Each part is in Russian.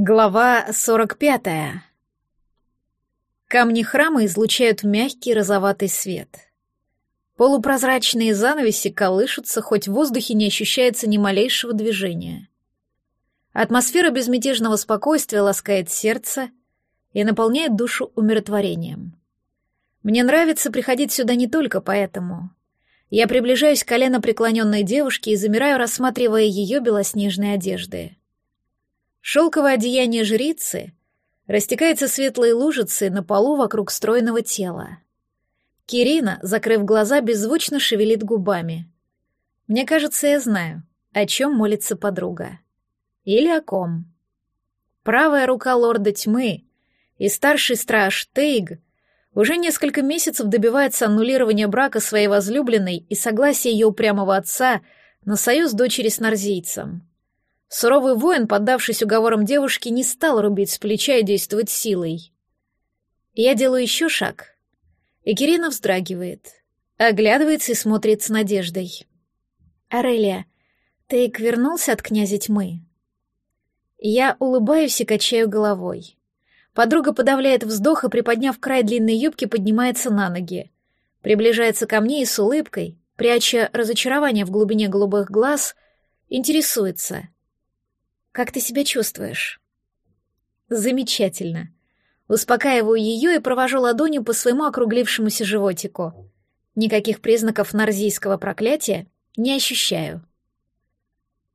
Глава 45. Камни храма излучают мягкий розоватый свет. Полупрозрачные занавеси колышутся, хоть в воздухе не ощущается ни малейшего движения. Атмосфера безмятежного спокойствия ласкает сердце и наполняет душу умиротворением. Мне нравится приходить сюда не только поэтому. Я приближаюсь к колено преклоненной девушке и замираю, рассматривая ее белоснежные одежды. Шелковое одеяние жрицы растекается светлой лужицей на полу вокруг стройного тела. Кирина, закрыв глаза, беззвучно шевелит губами. Мне кажется, я знаю, о чем молится подруга. Или о ком. Правая рука лорда тьмы и старший страж Тейг уже несколько месяцев добивается аннулирования брака своей возлюбленной и согласия ее упрямого отца на союз дочери с нарзийцем. Суровый воин, поддавшись уговорам девушки, не стал рубить с плеча и действовать силой. Я делаю еще шаг, и вздрагивает, оглядывается и смотрит с надеждой. «Арелия, ты вернулся от князя тьмы?» Я улыбаюсь и качаю головой. Подруга подавляет вздох и, приподняв край длинной юбки, поднимается на ноги. Приближается ко мне и с улыбкой, пряча разочарование в глубине голубых глаз, интересуется. Как ты себя чувствуешь?» «Замечательно». Успокаиваю ее и провожу ладонью по своему округлившемуся животику. Никаких признаков нарзийского проклятия не ощущаю.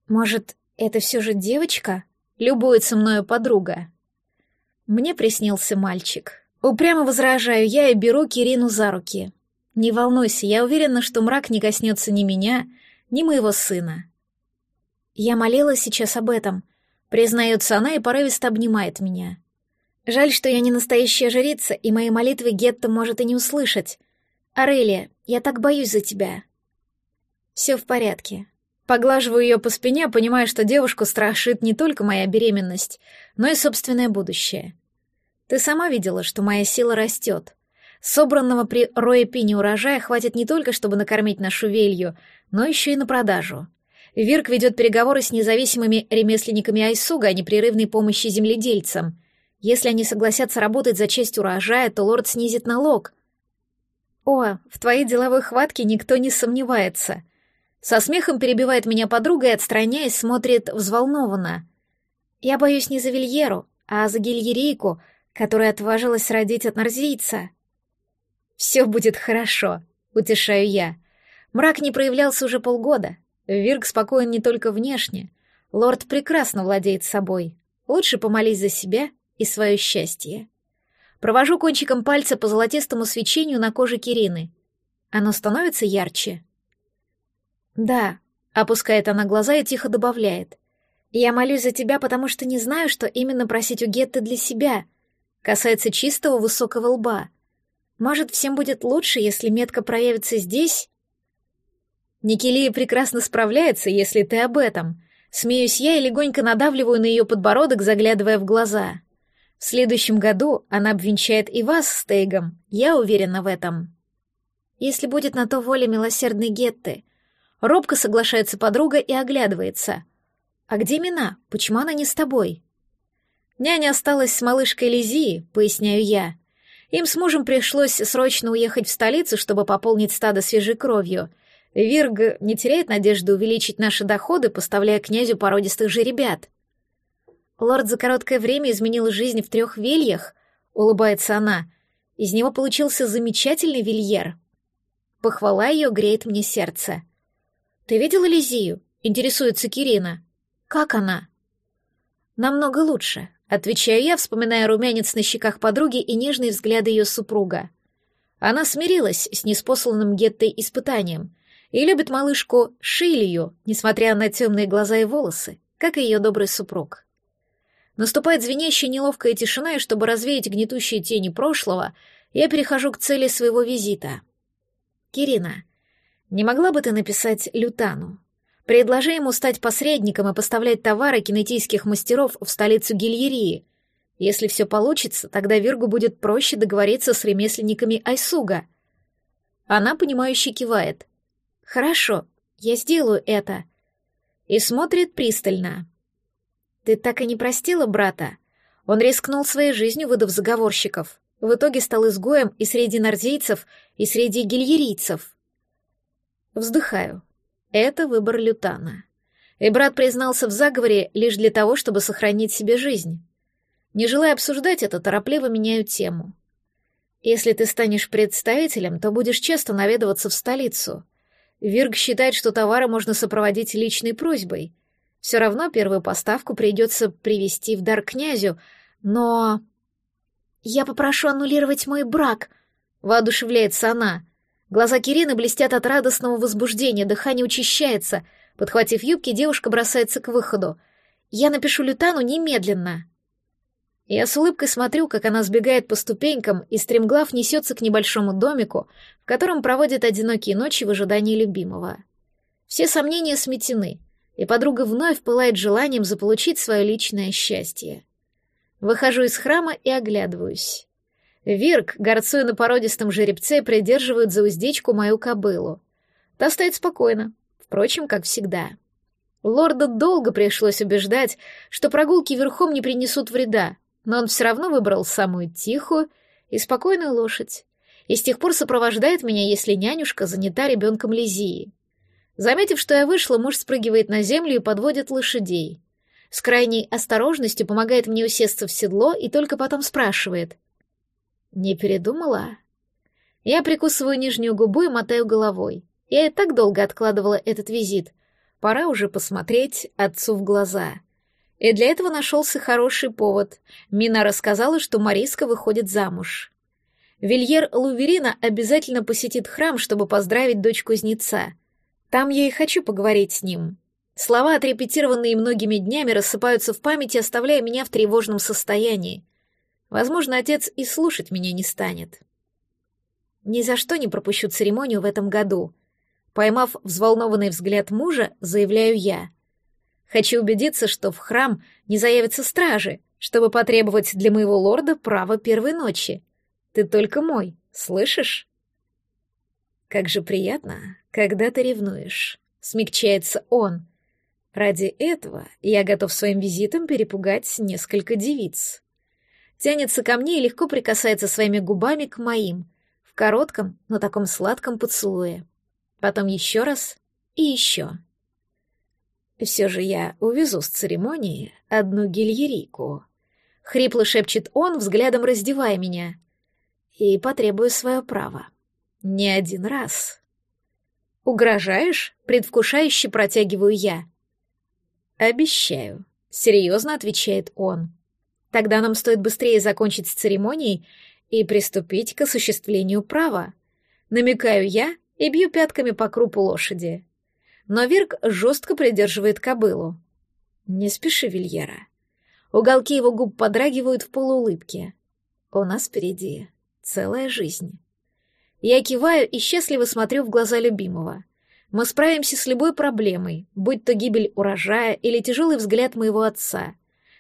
«Может, это все же девочка?» — любуется мною подруга. Мне приснился мальчик. Упрямо возражаю я и беру Кирину за руки. Не волнуйся, я уверена, что мрак не коснется ни меня, ни моего сына. Я молилась сейчас об этом, Признается она и порывисто обнимает меня. Жаль, что я не настоящая жрица, и мои молитвы Гетта может и не услышать. Арелия, я так боюсь за тебя. Все в порядке. Поглаживаю ее по спине, понимая, что девушку страшит не только моя беременность, но и собственное будущее. Ты сама видела, что моя сила растет. Собранного при Роепине урожая хватит не только, чтобы накормить нашу велью, но еще и на продажу. Вирк ведет переговоры с независимыми ремесленниками Айсуга о непрерывной помощи земледельцам. Если они согласятся работать за часть урожая, то лорд снизит налог. О, в твоей деловой хватке никто не сомневается. Со смехом перебивает меня подруга и, отстраняясь, смотрит взволнованно. Я боюсь не за Вильеру, а за Гильерийку, которая отважилась родить от нарзийца. Все будет хорошо, утешаю я. Мрак не проявлялся уже полгода, Вирк спокоен не только внешне. Лорд прекрасно владеет собой. Лучше помолись за себя и свое счастье. Провожу кончиком пальца по золотистому свечению на коже Кирины. Оно становится ярче. Да, опускает она глаза и тихо добавляет. Я молюсь за тебя, потому что не знаю, что именно просить у Гетты для себя. Касается чистого высокого лба. Может, всем будет лучше, если метка проявится здесь Никелия прекрасно справляется, если ты об этом. Смеюсь я и легонько надавливаю на ее подбородок, заглядывая в глаза. В следующем году она обвенчает и вас с Тейгом, я уверена в этом. Если будет на то воля милосердной Гетты. Робко соглашается подруга и оглядывается. А где Мина? Почему она не с тобой? Няня осталась с малышкой Лизии, поясняю я. Им с мужем пришлось срочно уехать в столицу, чтобы пополнить стадо свежей кровью — Вирг не теряет надежды увеличить наши доходы, поставляя князю породистых жеребят. Лорд за короткое время изменил жизнь в трех вельях, улыбается она. Из него получился замечательный вильер. Похвала ее греет мне сердце. Ты видела Лизию? Интересуется Кирина. Как она? Намного лучше, отвечаю я, вспоминая румянец на щеках подруги и нежные взгляды ее супруга. Она смирилась с неспосланным Геттой испытанием — и любит малышку Шилью, несмотря на темные глаза и волосы, как и ее добрый супруг. Наступает звенящая неловкая тишина, и чтобы развеять гнетущие тени прошлого, я перехожу к цели своего визита. «Кирина, не могла бы ты написать Лютану? Предложи ему стать посредником и поставлять товары кинетийских мастеров в столицу Гильерии. Если все получится, тогда Виргу будет проще договориться с ремесленниками Айсуга». Она, понимающе кивает — «Хорошо, я сделаю это». И смотрит пристально. Ты так и не простила брата? Он рискнул своей жизнью, выдав заговорщиков. В итоге стал изгоем и среди нордейцев, и среди гильерийцев. Вздыхаю. Это выбор Лютана. И брат признался в заговоре лишь для того, чтобы сохранить себе жизнь. Не желая обсуждать это, торопливо меняю тему. Если ты станешь представителем, то будешь часто наведываться в столицу. Вирг считает, что товары можно сопроводить личной просьбой. Все равно первую поставку придется привезти в дар князю, но... «Я попрошу аннулировать мой брак», — воодушевляется она. Глаза Кирины блестят от радостного возбуждения, дыхание учащается. Подхватив юбки, девушка бросается к выходу. «Я напишу Лютану немедленно». Я с улыбкой смотрю, как она сбегает по ступенькам и стремглав несется к небольшому домику, в котором проводит одинокие ночи в ожидании любимого. Все сомнения сметены, и подруга вновь пылает желанием заполучить свое личное счастье. Выхожу из храма и оглядываюсь. Вирк, горцуя на породистом жеребце, придерживает за уздечку мою кобылу. Та стоит спокойно, впрочем, как всегда. Лорда долго пришлось убеждать, что прогулки верхом не принесут вреда, но он все равно выбрал самую тихую и спокойную лошадь, и с тех пор сопровождает меня, если нянюшка занята ребенком Лизии. Заметив, что я вышла, муж спрыгивает на землю и подводит лошадей. С крайней осторожностью помогает мне усесться в седло и только потом спрашивает. «Не передумала?» Я прикусываю нижнюю губу и мотаю головой. Я и так долго откладывала этот визит. Пора уже посмотреть отцу в глаза. И для этого нашелся хороший повод. Мина рассказала, что Мариска выходит замуж. Вильер Луверина обязательно посетит храм, чтобы поздравить дочь кузнеца. Там я и хочу поговорить с ним. Слова, отрепетированные многими днями, рассыпаются в памяти, оставляя меня в тревожном состоянии. Возможно, отец и слушать меня не станет. Ни за что не пропущу церемонию в этом году. Поймав взволнованный взгляд мужа, заявляю я — Хочу убедиться, что в храм не заявятся стражи, чтобы потребовать для моего лорда право первой ночи. Ты только мой, слышишь? Как же приятно, когда ты ревнуешь. Смягчается он. Ради этого я готов своим визитом перепугать несколько девиц. Тянется ко мне и легко прикасается своими губами к моим, в коротком, но таком сладком поцелуе. Потом еще раз и еще. Все же я увезу с церемонии одну гильерийку. Хрипло шепчет он, взглядом раздевая меня. И потребую свое право. Не один раз. Угрожаешь? Предвкушающе протягиваю я. Обещаю. Серьезно отвечает он. Тогда нам стоит быстрее закончить с церемонией и приступить к осуществлению права. Намекаю я и бью пятками по крупу лошади но Вирк жестко придерживает кобылу. «Не спеши, Вильера». Уголки его губ подрагивают в полуулыбке. «У нас впереди целая жизнь». Я киваю и счастливо смотрю в глаза любимого. Мы справимся с любой проблемой, будь то гибель урожая или тяжелый взгляд моего отца.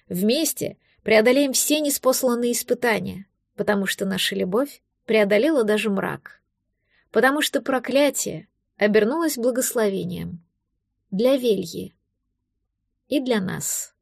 Вместе преодолеем все неспосланные испытания, потому что наша любовь преодолела даже мрак. Потому что проклятие обернулось благословением для Вельи и для нас.